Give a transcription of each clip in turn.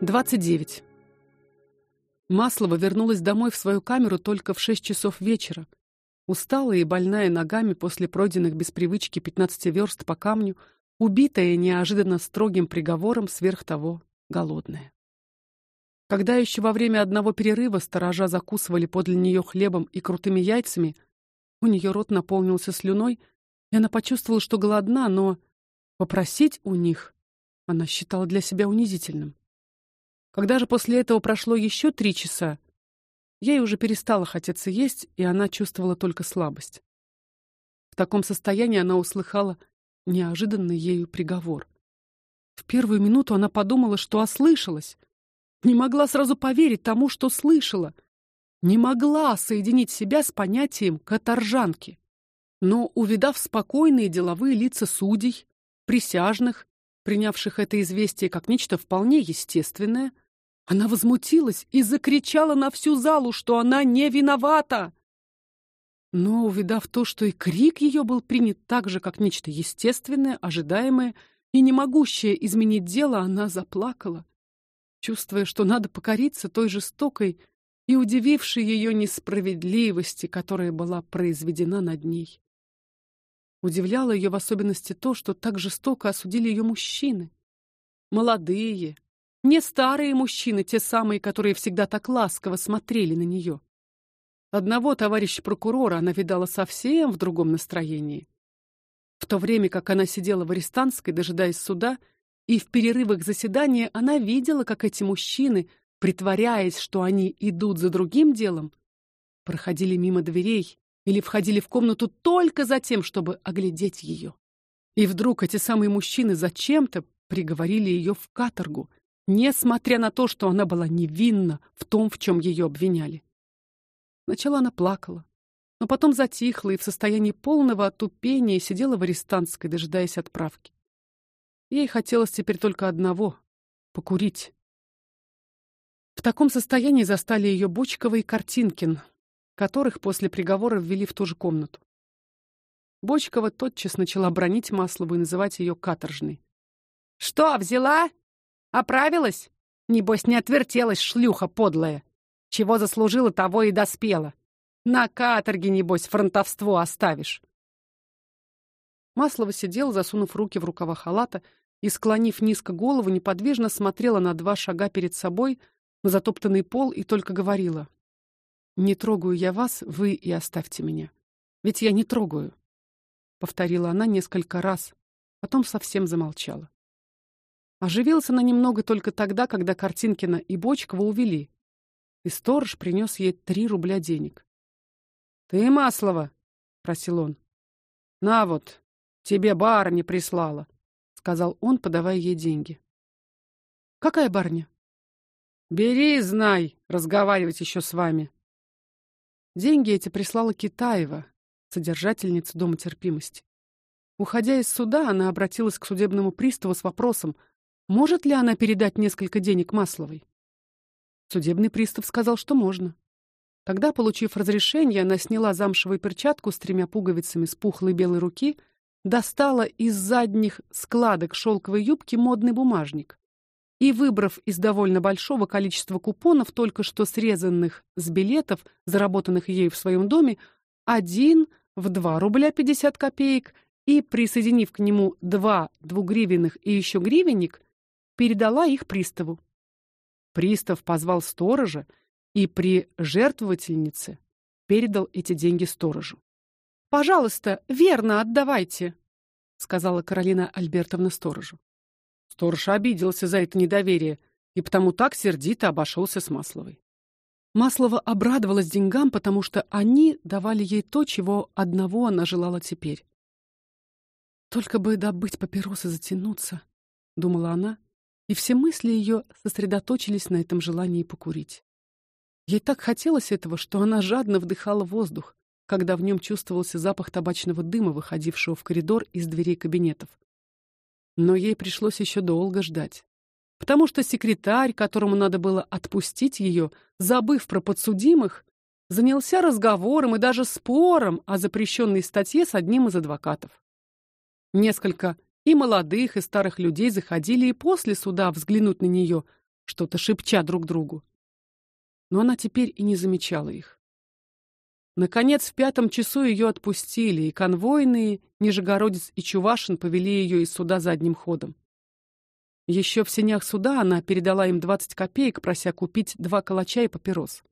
29. Маслова вернулась домой в свою камеру только в 6 часов вечера. Усталая и больная ногами после пройденных без привычки 15 верст по камню, убитая неожиданно строгим приговором сверх того, голодная. Когда еще во время одного перерыва сторожа закусывали подле нее хлебом и крутыми яйцами, у нее рот наполнился слюной, и она почувствовала, что голодна, но попросить у них она считала для себя унизительным. Когда же после этого прошло еще три часа, ей уже перестало хотеться есть, и она чувствовала только слабость. В таком состоянии она услыхала неожиданный ею приговор. В первую минуту она подумала, что ослышалась, не могла сразу поверить тому, что слышала, не могла соединить себя с понятием каторжанки. Но увидав спокойные деловые лица судей, присяжных принявших это известие как нечто вполне естественное, она возмутилась и закричала на всю залу, что она не виновата. Но увидав то, что и крик ее был принят так же, как нечто естественное, ожидаемое и не могущее изменить дело, она заплакала, чувствуя, что надо покориться той жестокой и удивившей ее несправедливости, которая была произведена над ней. Удивляло ее в особенности то, что так жестоко осудили ее мужчины. Молодые, не старые мужчины, те самые, которые всегда так ласково смотрели на нее. Одного товарища прокурора она видала совсем в другом настроении. В то время, как она сидела в арестантской, дожидаясь суда, и в перерывах заседания она видела, как эти мужчины, притворяясь, что они идут за другим делом, проходили мимо дверей или входили в комнату только за тем, чтобы оглядеть ее. И вдруг эти самые мужчины зачем-то приговорили ее в каторгу, несмотря на то, что она была невинна в том, в чем ее обвиняли. Сначала она плакала, но потом затихла и в состоянии полного отупения сидела в арестантской, дожидаясь отправки. Ей хотелось теперь только одного покурить. В таком состоянии застали ее Бочкова и Картинкин, которых после приговора ввели в ту же комнату. Бочкова тотчас начала бронить Маслову и называть ее каторжной. Что, взяла? Оправилась? Небось, не отвертелась шлюха подлая. Чего заслужила, того и доспела. На каторге, небось, фронтовство оставишь. Маслова сидела, засунув руки в рукава халата и, склонив низко голову, неподвижно смотрела на два шага перед собой, на затоптанный пол и только говорила. Не трогаю я вас, вы и оставьте меня. Ведь я не трогаю, повторила она несколько раз, потом совсем замолчала. Оживился она немного только тогда, когда Картинкина и Бочкова увели. И сторож принес ей три рубля денег. Ты Маслова, просил он. На вот, тебе барыня прислала, сказал он, подавая ей деньги. Какая барыня? Бери, знай, разговаривать еще с вами. Деньги эти прислала Китаева, содержательница дома терпимости. Уходя из суда, она обратилась к судебному приставу с вопросом, может ли она передать несколько денег Масловой. Судебный пристав сказал, что можно. Тогда, получив разрешение, она сняла замшевую перчатку с тремя пуговицами с пухлой белой руки, достала из задних складок шелковой юбки модный бумажник и, выбрав из довольно большого количества купонов, только что срезанных с билетов, заработанных ею в своем доме, один в 2 рубля 50 копеек и, присоединив к нему два двугривенных и еще гривенник, передала их приставу. Пристав позвал сторожа и при жертвовательнице передал эти деньги сторожу. Пожалуйста, верно отдавайте, сказала Каролина Альбертовна сторожу. Сторож обиделся за это недоверие и потому так сердито обошелся с Масловой. Маслова обрадовалась деньгам, потому что они давали ей то, чего одного она желала теперь. Только бы добыть папиросы затянуться, думала она, и все мысли ее сосредоточились на этом желании покурить. Ей так хотелось этого, что она жадно вдыхала воздух, когда в нем чувствовался запах табачного дыма, выходившего в коридор из дверей кабинетов. Но ей пришлось еще долго ждать, потому что секретарь, которому надо было отпустить ее, забыв про подсудимых, занялся разговором и даже спором о запрещенной статье с одним из адвокатов. Несколько и молодых, и старых людей заходили и после суда взглянуть на нее, что-то шепча друг другу. Но она теперь и не замечала их. Наконец, в пятом часу ее отпустили, и конвойные Нижегородец и Чувашин повели ее из суда задним ходом. Еще в сенях суда она передала им двадцать копеек, прося купить два калача и папирос.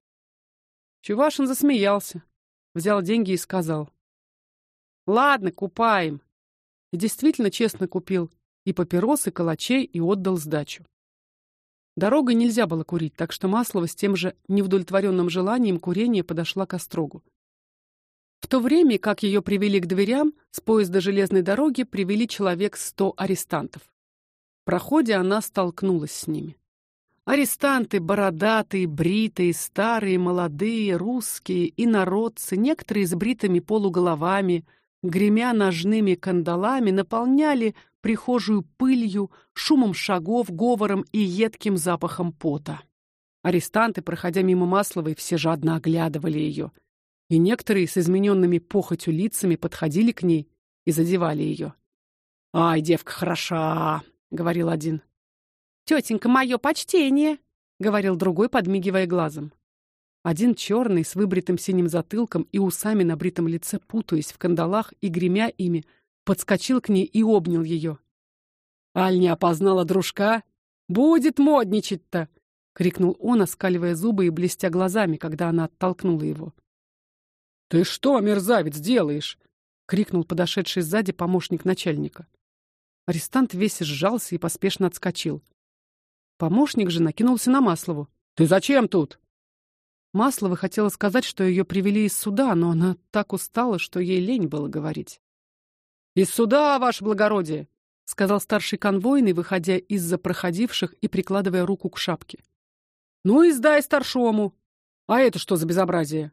Чувашин засмеялся, взял деньги и сказал: "Ладно, купаем". И действительно честно купил и папиросы, и калачей и отдал сдачу. Дорогой нельзя было курить, так что Маслова с тем же неудовлетворенным желанием курения подошла к острогу. В то время, как ее привели к дверям, с поезда железной дороги привели человек сто арестантов. В проходе она столкнулась с ними. Арестанты бородатые, бритые, старые, молодые, русские, и народцы, некоторые с бритыми полуголовами, гремя ножными кандалами, наполняли прихожую пылью, шумом шагов, говором и едким запахом пота. Арестанты, проходя мимо Масловой, все жадно оглядывали ее, и некоторые с измененными похотью лицами подходили к ней и задевали ее. "Ай, девка хороша", говорил один. Тетенька, мое почтение, говорил другой, подмигивая глазом. Один черный с выбритым синим затылком и усами на бритом лице, путаясь в кандалах и гремя ими, подскочил к ней и обнял ее. Аль не опознала дружка, будет модничать-то, крикнул он, оскаливая зубы и блестя глазами, когда она оттолкнула его. Ты что, мерзавец, делаешь? крикнул подошедший сзади помощник начальника. Арестант весь сжался и поспешно отскочил. Помощник же накинулся на Маслову. Ты зачем тут? Маслова хотела сказать, что ее привели из суда, но она так устала, что ей лень было говорить. Из суда, ваше благородие, сказал старший конвойный, выходя из-за проходивших и прикладывая руку к шапке. Ну и сдай старшому. А это что за безобразие?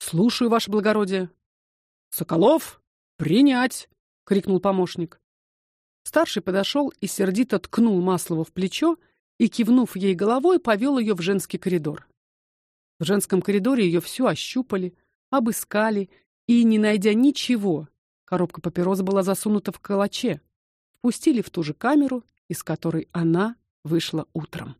Слушаю, ваше благородие. Соколов, принять, крикнул помощник. Старший подошел и сердито ткнул Маслову в плечо и, кивнув ей головой, повел ее в женский коридор. В женском коридоре ее всю ощупали, обыскали и, не найдя ничего, коробка папирос была засунута в калаче, впустили в ту же камеру, из которой она вышла утром.